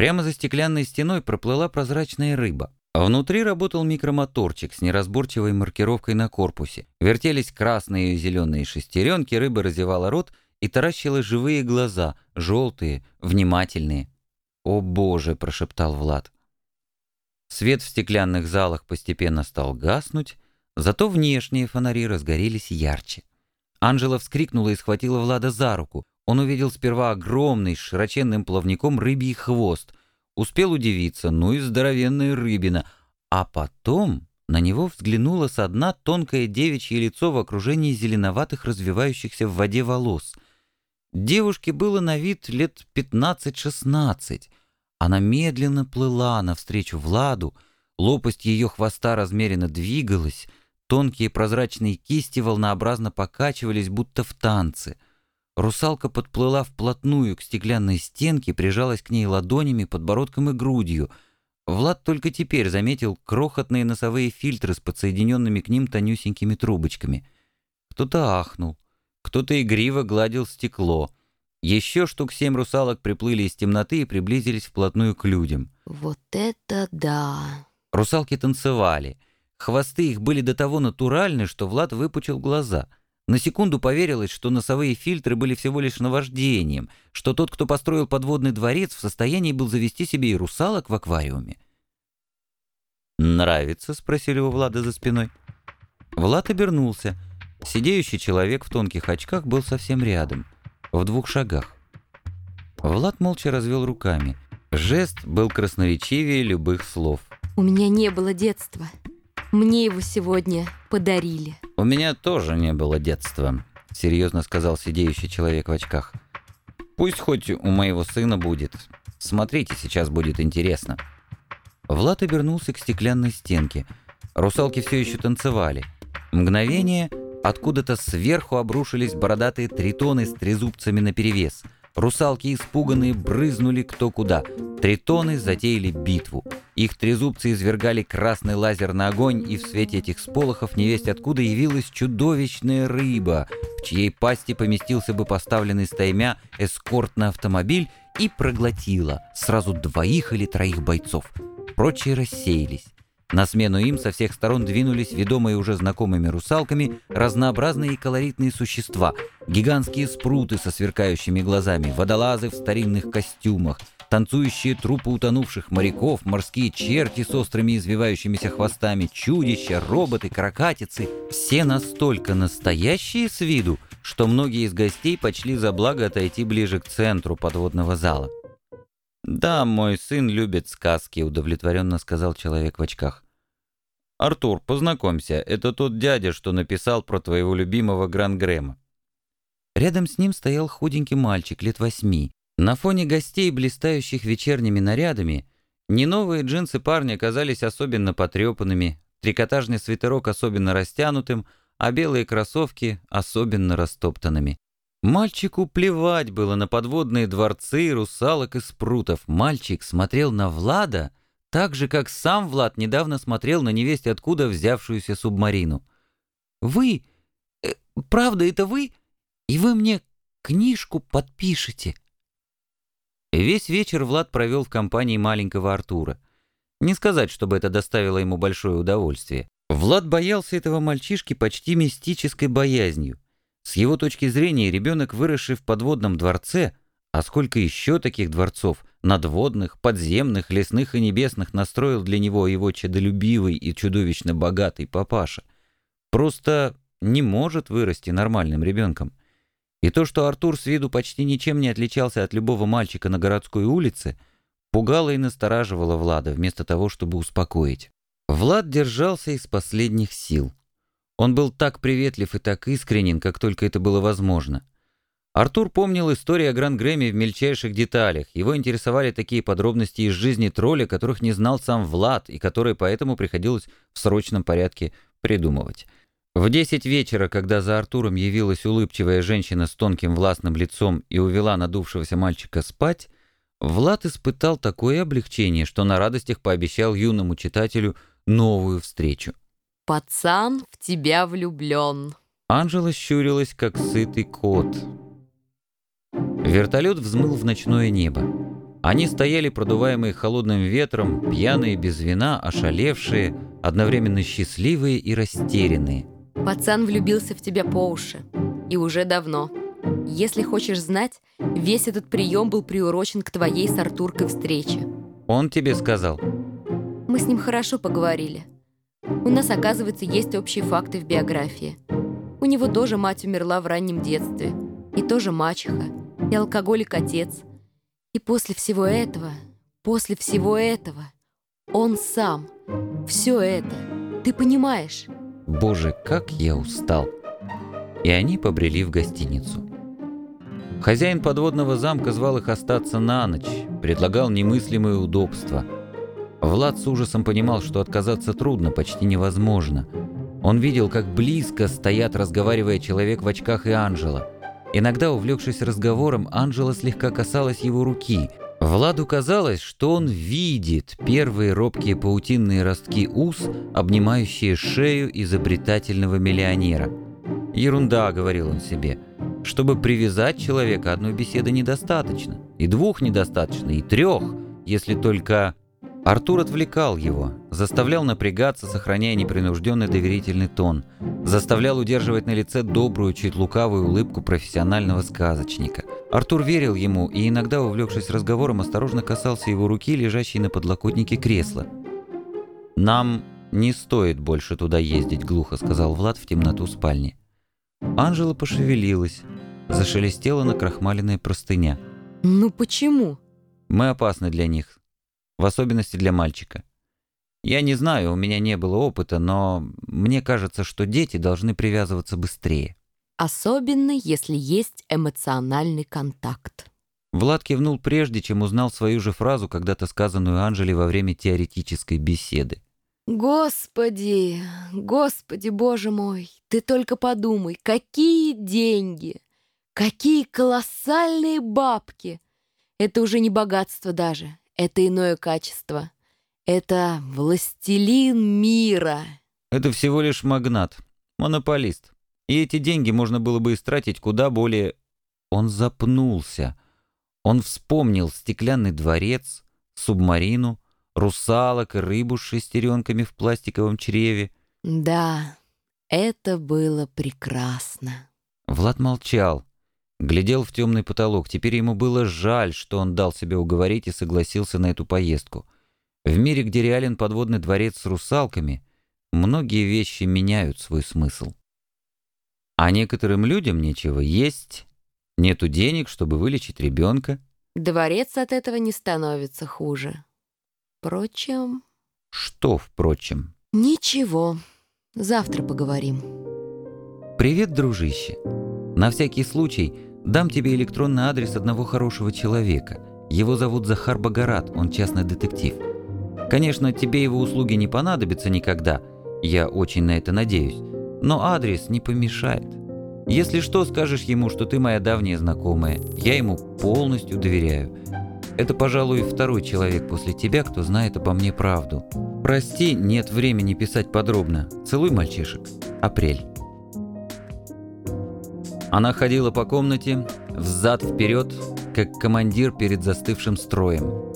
Прямо за стеклянной стеной проплыла прозрачная рыба. Внутри работал микромоторчик с неразборчивой маркировкой на корпусе. Вертелись красные и зеленые шестеренки, рыба разевала рот и таращила живые глаза, желтые, внимательные. «О боже!» — прошептал Влад. Свет в стеклянных залах постепенно стал гаснуть, зато внешние фонари разгорелись ярче. Анжела вскрикнула и схватила Влада за руку. Он увидел сперва огромный, с широченным плавником рыбий хвост — Успел удивиться, ну и здоровенная рыбина. А потом на него взглянуло со дна тонкое девичье лицо в окружении зеленоватых развивающихся в воде волос. Девушке было на вид лет 15-16. Она медленно плыла навстречу Владу, лопасть ее хвоста размеренно двигалась, тонкие прозрачные кисти волнообразно покачивались, будто в танце — Русалка подплыла вплотную к стеклянной стенке, прижалась к ней ладонями, подбородком и грудью. Влад только теперь заметил крохотные носовые фильтры с подсоединенными к ним тонюсенькими трубочками. Кто-то ахнул, кто-то игриво гладил стекло. Еще штук семь русалок приплыли из темноты и приблизились вплотную к людям. «Вот это да!» Русалки танцевали. Хвосты их были до того натуральны, что Влад выпучил глаза — на секунду поверилось, что носовые фильтры были всего лишь наваждением, что тот, кто построил подводный дворец, в состоянии был завести себе и русалок в аквариуме. «Нравится?» — спросили у Влада за спиной. Влад обернулся. Сидеющий человек в тонких очках был совсем рядом, в двух шагах. Влад молча развел руками. Жест был красноречивее любых слов. «У меня не было детства. Мне его сегодня подарили». «У меня тоже не было детства», — серьезно сказал сидеющий человек в очках. «Пусть хоть у моего сына будет. Смотрите, сейчас будет интересно». Влад обернулся к стеклянной стенке. Русалки все еще танцевали. Мгновение, откуда-то сверху обрушились бородатые тритоны с трезубцами наперевес — Русалки, испуганные, брызнули кто куда. Тритоны затеяли битву. Их трезубцы извергали красный лазер на огонь, и в свете этих сполохов невесть откуда явилась чудовищная рыба, в чьей пасти поместился бы поставленный стаймя эскортный автомобиль, и проглотила сразу двоих или троих бойцов. Прочие рассеялись. На смену им со всех сторон двинулись ведомые уже знакомыми русалками разнообразные и колоритные существа, гигантские спруты со сверкающими глазами, водолазы в старинных костюмах, танцующие трупы утонувших моряков, морские черти с острыми извивающимися хвостами, чудища, роботы, каракатицы, все настолько настоящие с виду, что многие из гостей почли за благо отойти ближе к центру подводного зала. «Да, мой сын любит сказки», — удовлетворенно сказал человек в очках. «Артур, познакомься, это тот дядя, что написал про твоего любимого Гран-Грэма». Рядом с ним стоял худенький мальчик лет восьми. На фоне гостей, блистающих вечерними нарядами, не новые джинсы парня казались особенно потрепанными, трикотажный свитерок особенно растянутым, а белые кроссовки особенно растоптанными. Мальчику плевать было на подводные дворцы, русалок и спрутов. Мальчик смотрел на Влада так же, как сам Влад недавно смотрел на невесть откуда взявшуюся субмарину. «Вы? Э, правда, это вы? И вы мне книжку подпишете?» Весь вечер Влад провел в компании маленького Артура. Не сказать, чтобы это доставило ему большое удовольствие. Влад боялся этого мальчишки почти мистической боязнью. С его точки зрения, ребенок, выросший в подводном дворце, а сколько еще таких дворцов, надводных, подземных, лесных и небесных настроил для него его чадолюбивый и чудовищно богатый папаша, просто не может вырасти нормальным ребенком. И то, что Артур с виду почти ничем не отличался от любого мальчика на городской улице, пугало и настораживало Влада, вместо того, чтобы успокоить. Влад держался из последних сил. Он был так приветлив и так искренен, как только это было возможно. Артур помнил историю о Гран-Грэме в мельчайших деталях. Его интересовали такие подробности из жизни тролля, которых не знал сам Влад, и которые поэтому приходилось в срочном порядке придумывать. В десять вечера, когда за Артуром явилась улыбчивая женщина с тонким властным лицом и увела надувшегося мальчика спать, Влад испытал такое облегчение, что на радостях пообещал юному читателю новую встречу. Пацан в тебя влюблен. Анжела щурилась, как сытый кот. Вертолет взмыл в ночное небо. Они стояли, продуваемые холодным ветром, пьяные, без вина, ошалевшие, одновременно счастливые и растерянные. Пацан влюбился в тебя по уши. И уже давно. Если хочешь знать, весь этот прием был приурочен к твоей с Артуркой встрече. Он тебе сказал? Мы с ним хорошо поговорили. У нас, оказывается, есть общие факты в биографии. У него тоже мать умерла в раннем детстве. И тоже мачеха. И алкоголик-отец. И после всего этого, после всего этого, он сам, все это, ты понимаешь? Боже, как я устал. И они побрели в гостиницу. Хозяин подводного замка звал их остаться на ночь, предлагал немыслимые удобства. Влад с ужасом понимал, что отказаться трудно, почти невозможно. Он видел, как близко стоят, разговаривая человек в очках и Анжела – Иногда, увлекшись разговором, Анжела слегка касалась его руки. Владу казалось, что он видит первые робкие паутинные ростки ус, обнимающие шею изобретательного миллионера. «Ерунда», — говорил он себе. «Чтобы привязать человека, одной беседы недостаточно. И двух недостаточно, и трех, если только...» Артур отвлекал его, заставлял напрягаться, сохраняя непринужденный доверительный тон, заставлял удерживать на лице добрую, чуть лукавую улыбку профессионального сказочника. Артур верил ему и иногда, увлекшись разговором, осторожно касался его руки, лежащей на подлокотнике кресла. «Нам не стоит больше туда ездить», — глухо сказал Влад в темноту спальни. Анжела пошевелилась, зашелестела на крахмаленная простыня. «Ну почему?» «Мы опасны для них в особенности для мальчика. Я не знаю, у меня не было опыта, но мне кажется, что дети должны привязываться быстрее. Особенно, если есть эмоциональный контакт. Влад кивнул прежде, чем узнал свою же фразу, когда-то сказанную Анжеле во время теоретической беседы. «Господи, господи, боже мой, ты только подумай, какие деньги, какие колоссальные бабки! Это уже не богатство даже, это иное качество. Это властелин мира. Это всего лишь магнат, монополист. И эти деньги можно было бы истратить куда более... Он запнулся. Он вспомнил стеклянный дворец, субмарину, русалок и рыбу с шестеренками в пластиковом чреве. Да, это было прекрасно. Влад молчал. Глядел в темный потолок. Теперь ему было жаль, что он дал себя уговорить и согласился на эту поездку. В мире, где реален подводный дворец с русалками, многие вещи меняют свой смысл. А некоторым людям нечего есть, нету денег, чтобы вылечить ребенка. Дворец от этого не становится хуже. Впрочем... Что впрочем? Ничего. Завтра поговорим. Привет, дружище. На всякий случай Дам тебе электронный адрес одного хорошего человека. Его зовут Захар Багарат, он частный детектив. Конечно, тебе его услуги не понадобятся никогда, я очень на это надеюсь, но адрес не помешает. Если что, скажешь ему, что ты моя давняя знакомая, я ему полностью доверяю. Это, пожалуй, второй человек после тебя, кто знает обо мне правду. Прости, нет времени писать подробно. Целуй мальчишек. Апрель. Она ходила по комнате, взад-вперед, как командир перед застывшим строем.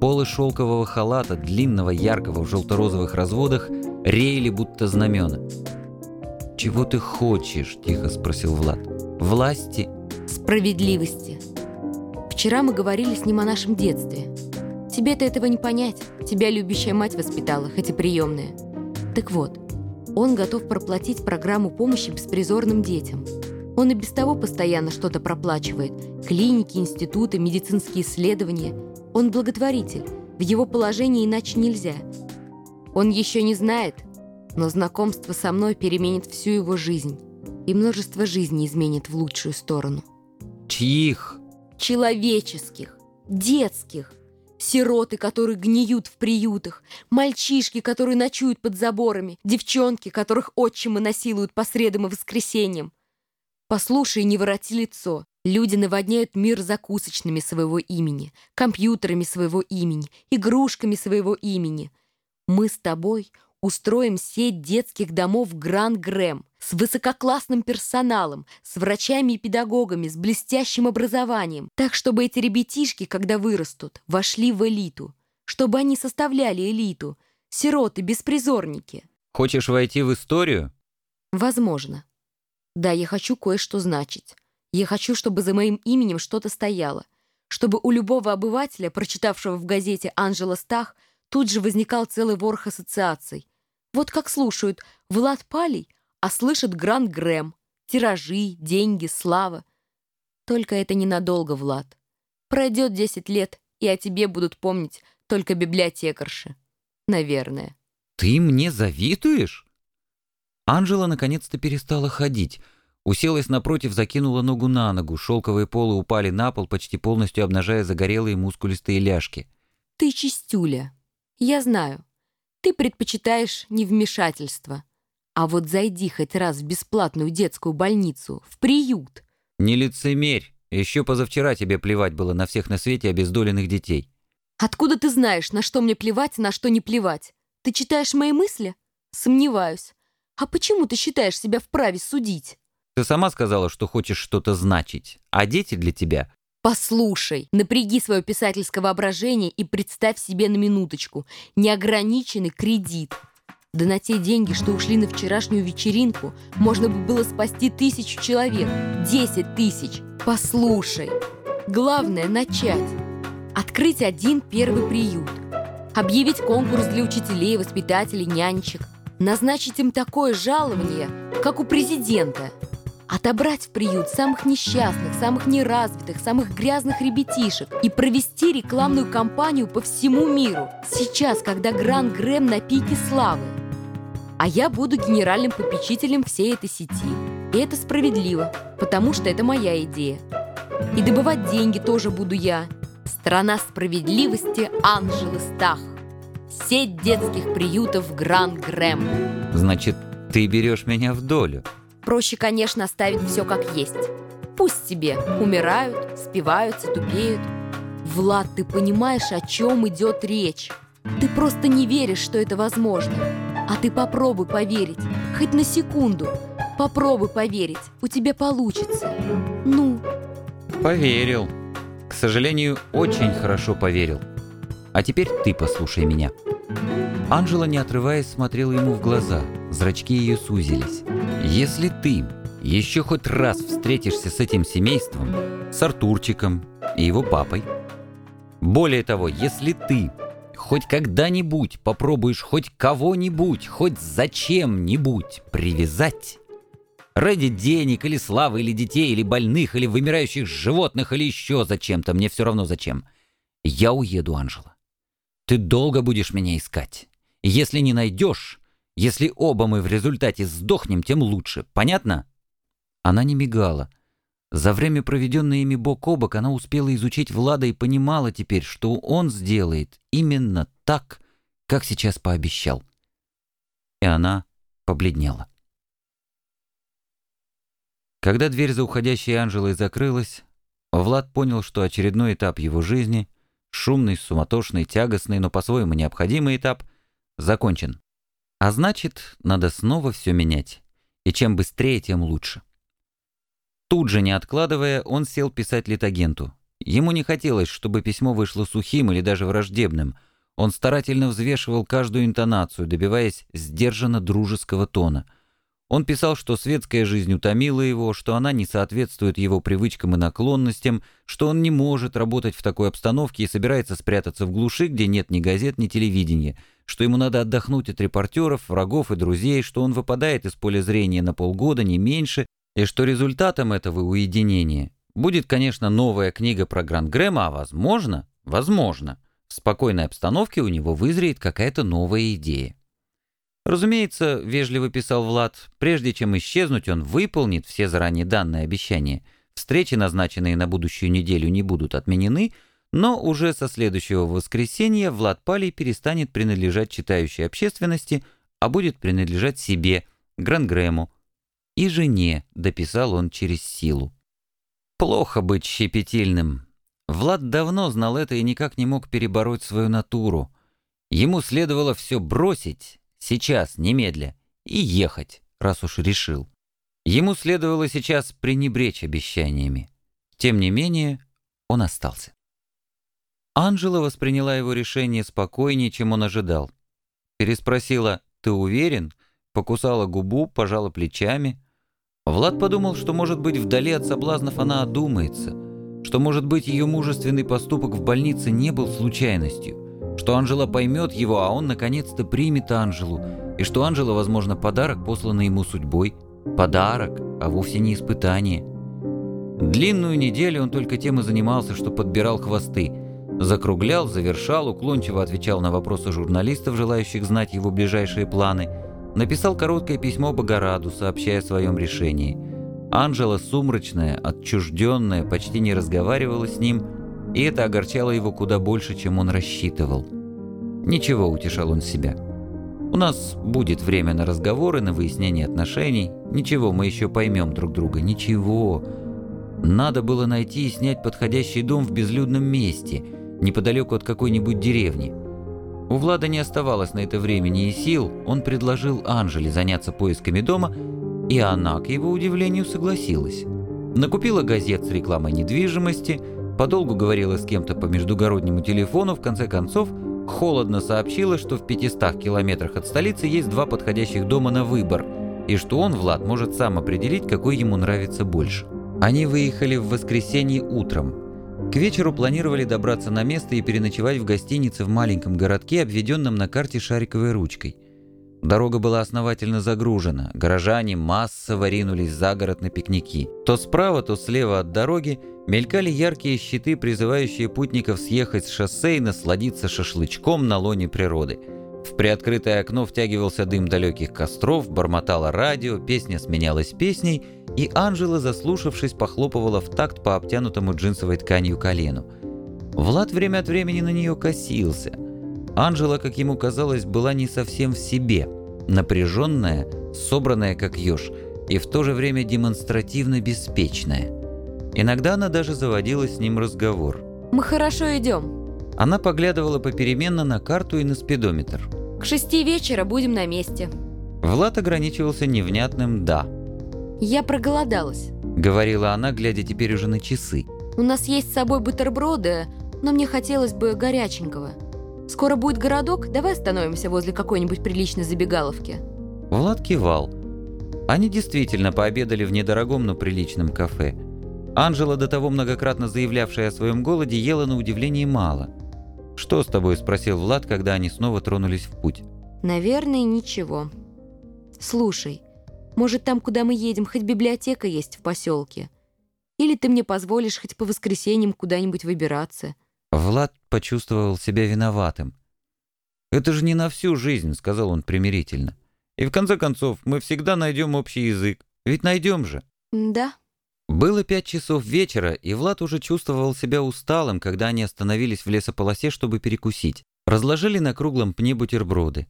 Полы шелкового халата, длинного, яркого в желто-розовых разводах, реяли будто знамена. «Чего ты хочешь?» – тихо спросил Влад. «Власти?» «Справедливости. Вчера мы говорили с ним о нашем детстве. Тебе-то этого не понять. Тебя любящая мать воспитала, хоть и приемная. Так вот, он готов проплатить программу помощи беспризорным детям – он и без того постоянно что-то проплачивает. Клиники, институты, медицинские исследования. Он благотворитель. В его положении иначе нельзя. Он еще не знает, но знакомство со мной переменит всю его жизнь. И множество жизней изменит в лучшую сторону. Чьих? Человеческих. Детских. Сироты, которые гниют в приютах, мальчишки, которые ночуют под заборами, девчонки, которых отчимы насилуют по средам и воскресеньям. Послушай, не вороти лицо. Люди наводняют мир закусочными своего имени, компьютерами своего имени, игрушками своего имени. Мы с тобой устроим сеть детских домов Гранд Грэм с высококлассным персоналом, с врачами и педагогами, с блестящим образованием, так, чтобы эти ребятишки, когда вырастут, вошли в элиту, чтобы они составляли элиту, сироты-беспризорники. Хочешь войти в историю? Возможно. Да, я хочу кое-что значить. Я хочу, чтобы за моим именем что-то стояло. Чтобы у любого обывателя, прочитавшего в газете Анжела Стах, тут же возникал целый ворох ассоциаций. Вот как слушают Влад Палей, а слышат Гранд Грэм. Тиражи, деньги, слава. Только это ненадолго, Влад. Пройдет 10 лет, и о тебе будут помнить только библиотекарши. Наверное. Ты мне завидуешь? Анжела наконец-то перестала ходить. Уселась напротив, закинула ногу на ногу. Шелковые полы упали на пол, почти полностью обнажая загорелые мускулистые ляжки. Ты чистюля. Я знаю. Ты предпочитаешь невмешательство. А вот зайди хоть раз в бесплатную детскую больницу, в приют. Не лицемерь. Еще позавчера тебе плевать было на всех на свете обездоленных детей. Откуда ты знаешь, на что мне плевать, на что не плевать? Ты читаешь мои мысли? Сомневаюсь. А почему ты считаешь себя вправе судить? Ты сама сказала, что хочешь что-то значить, а дети для тебя Послушай, напряги свое писательское воображение и представь себе на минуточку неограниченный кредит. Да на те деньги, что ушли на вчерашнюю вечеринку, можно бы было спасти тысячу человек, десять тысяч. Послушай, главное начать. Открыть один первый приют. Объявить конкурс для учителей, воспитателей, нянечек. Назначить им такое жалование, как у президента – отобрать в приют самых несчастных, самых неразвитых, самых грязных ребятишек и провести рекламную кампанию по всему миру. Сейчас, когда Гранд Грэм на пике славы. А я буду генеральным попечителем всей этой сети. И это справедливо, потому что это моя идея. И добывать деньги тоже буду я. Страна справедливости Анжелы Стах. Сеть детских приютов Гранд Грэм. Значит, ты берешь меня в долю. Проще, конечно, оставить все как есть. Пусть себе умирают, спиваются, тупеют. Влад, ты понимаешь, о чем идет речь? Ты просто не веришь, что это возможно. А ты попробуй поверить, хоть на секунду. Попробуй поверить, у тебя получится. Ну? Поверил. К сожалению, очень хорошо поверил. А теперь ты послушай меня. Анжела, не отрываясь, смотрела ему в глаза. Зрачки ее сузились. Если ты еще хоть раз встретишься с этим семейством, с Артурчиком и его папой, более того, если ты хоть когда-нибудь попробуешь хоть кого-нибудь, хоть зачем-нибудь привязать, ради денег или славы, или детей, или больных, или вымирающих животных, или еще зачем-то, мне все равно зачем, я уеду, Анжела. Ты долго будешь меня искать. Если не найдешь, если оба мы в результате сдохнем, тем лучше. Понятно?» Она не мигала. За время, проведенное ими бок о бок, она успела изучить Влада и понимала теперь, что он сделает именно так, как сейчас пообещал. И она побледнела. Когда дверь за уходящей Анжелой закрылась, Влад понял, что очередной этап его жизни, шумный, суматошный, тягостный, но по-своему необходимый этап, закончен. А значит, надо снова все менять. И чем быстрее, тем лучше. Тут же, не откладывая, он сел писать литагенту. Ему не хотелось, чтобы письмо вышло сухим или даже враждебным. Он старательно взвешивал каждую интонацию, добиваясь сдержанно дружеского тона. Он писал, что светская жизнь утомила его, что она не соответствует его привычкам и наклонностям, что он не может работать в такой обстановке и собирается спрятаться в глуши, где нет ни газет, ни телевидения — что ему надо отдохнуть от репортеров, врагов и друзей, что он выпадает из поля зрения на полгода, не меньше, и что результатом этого уединения будет, конечно, новая книга про Гранд Грэма, а возможно, возможно, в спокойной обстановке у него вызреет какая-то новая идея. Разумеется, вежливо писал Влад, прежде чем исчезнуть, он выполнит все заранее данные обещания. Встречи, назначенные на будущую неделю, не будут отменены, но уже со следующего воскресенья Влад Палий перестанет принадлежать читающей общественности, а будет принадлежать себе, Грангрэму. И жене, дописал он через силу. Плохо быть щепетильным. Влад давно знал это и никак не мог перебороть свою натуру. Ему следовало все бросить, сейчас, немедля, и ехать, раз уж решил. Ему следовало сейчас пренебречь обещаниями. Тем не менее, он остался. Анжела восприняла его решение спокойнее, чем он ожидал. Переспросила «Ты уверен?» покусала губу, пожала плечами. Влад подумал, что, может быть, вдали от соблазнов она одумается, что, может быть, ее мужественный поступок в больнице не был случайностью, что Анжела поймет его, а он наконец-то примет Анжелу, и что Анжела, возможно, подарок, посланный ему судьбой. Подарок, а вовсе не испытание. Длинную неделю он только тем и занимался, что подбирал хвосты. Закруглял, завершал, уклончиво отвечал на вопросы журналистов, желающих знать его ближайшие планы. Написал короткое письмо Богораду, сообщая о своем решении. Анжела сумрачная, отчужденная, почти не разговаривала с ним, и это огорчало его куда больше, чем он рассчитывал. Ничего, утешал он себя. У нас будет время на разговоры, на выяснение отношений. Ничего, мы еще поймем друг друга. Ничего. Надо было найти и снять подходящий дом в безлюдном месте, неподалеку от какой-нибудь деревни. У Влада не оставалось на это времени и сил, он предложил Анжеле заняться поисками дома, и она, к его удивлению, согласилась. Накупила газет с рекламой недвижимости, подолгу говорила с кем-то по междугороднему телефону, в конце концов, холодно сообщила, что в 500 километрах от столицы есть два подходящих дома на выбор, и что он, Влад, может сам определить, какой ему нравится больше. Они выехали в воскресенье утром. К вечеру планировали добраться на место и переночевать в гостинице в маленьком городке, обведенном на карте шариковой ручкой. Дорога была основательно загружена, горожане массово ринулись за город на пикники. То справа, то слева от дороги мелькали яркие щиты, призывающие путников съехать с шоссе и насладиться шашлычком на лоне природы – в приоткрытое окно втягивался дым далеких костров, бормотало радио, песня сменялась песней, и Анжела, заслушавшись, похлопывала в такт по обтянутому джинсовой тканью колену. Влад время от времени на нее косился. Анжела, как ему казалось, была не совсем в себе, напряженная, собранная как еж, и в то же время демонстративно беспечная. Иногда она даже заводила с ним разговор. «Мы хорошо идем», она поглядывала попеременно на карту и на спидометр. «К шести вечера будем на месте». Влад ограничивался невнятным «да». «Я проголодалась», — говорила она, глядя теперь уже на часы. «У нас есть с собой бутерброды, но мне хотелось бы горяченького. Скоро будет городок, давай остановимся возле какой-нибудь приличной забегаловки». Влад кивал. Они действительно пообедали в недорогом, но приличном кафе. Анжела, до того многократно заявлявшая о своем голоде, ела на удивление мало — «Что с тобой?» – спросил Влад, когда они снова тронулись в путь. «Наверное, ничего. Слушай, может, там, куда мы едем, хоть библиотека есть в поселке? Или ты мне позволишь хоть по воскресеньям куда-нибудь выбираться?» Влад почувствовал себя виноватым. «Это же не на всю жизнь», — сказал он примирительно. «И в конце концов, мы всегда найдем общий язык. Ведь найдем же». «Да», было пять часов вечера, и Влад уже чувствовал себя усталым, когда они остановились в лесополосе, чтобы перекусить. Разложили на круглом пне бутерброды.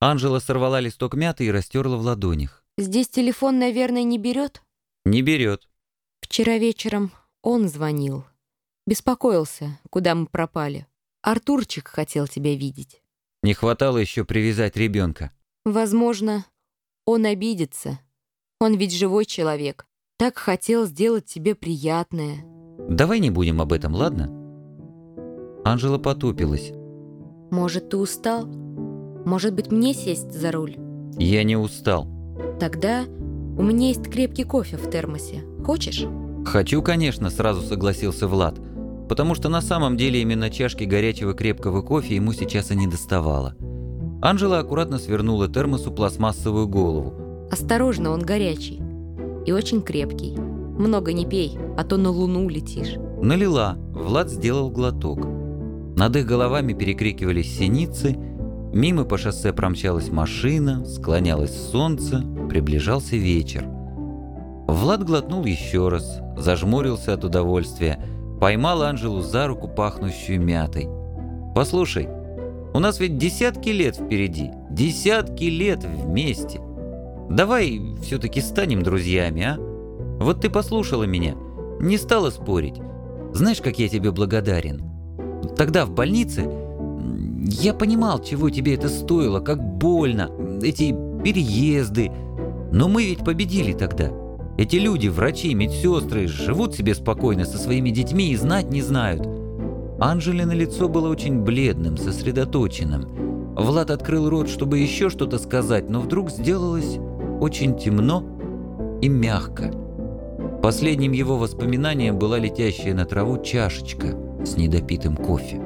Анжела сорвала листок мяты и растерла в ладонях. «Здесь телефон, наверное, не берет?» «Не берет». «Вчера вечером он звонил. Беспокоился, куда мы пропали. Артурчик хотел тебя видеть». «Не хватало еще привязать ребенка». «Возможно, он обидится. Он ведь живой человек. Так хотел сделать тебе приятное. Давай не будем об этом, ладно? Анжела потупилась. Может, ты устал? Может быть, мне сесть за руль? Я не устал. Тогда у меня есть крепкий кофе в термосе. Хочешь? Хочу, конечно, сразу согласился Влад. Потому что на самом деле именно чашки горячего крепкого кофе ему сейчас и не доставало. Анжела аккуратно свернула термосу пластмассовую голову. Осторожно, он горячий и очень крепкий. Много не пей, а то на луну летишь». Налила. Влад сделал глоток. Над их головами перекрикивались синицы, мимо по шоссе промчалась машина, склонялось солнце, приближался вечер. Влад глотнул еще раз, зажмурился от удовольствия, поймал Анжелу за руку, пахнущую мятой. «Послушай, у нас ведь десятки лет впереди, десятки лет вместе. Давай все-таки станем друзьями, а? Вот ты послушала меня, не стала спорить. Знаешь, как я тебе благодарен? Тогда в больнице я понимал, чего тебе это стоило, как больно. эти переезды. Но мы ведь победили тогда. Эти люди, врачи, медсестры, живут себе спокойно со своими детьми и знать не знают. Анжелина лицо было очень бледным, сосредоточенным. Влад открыл рот, чтобы еще что-то сказать, но вдруг сделалось очень темно и мягко. Последним его воспоминанием была летящая на траву чашечка с недопитым кофе.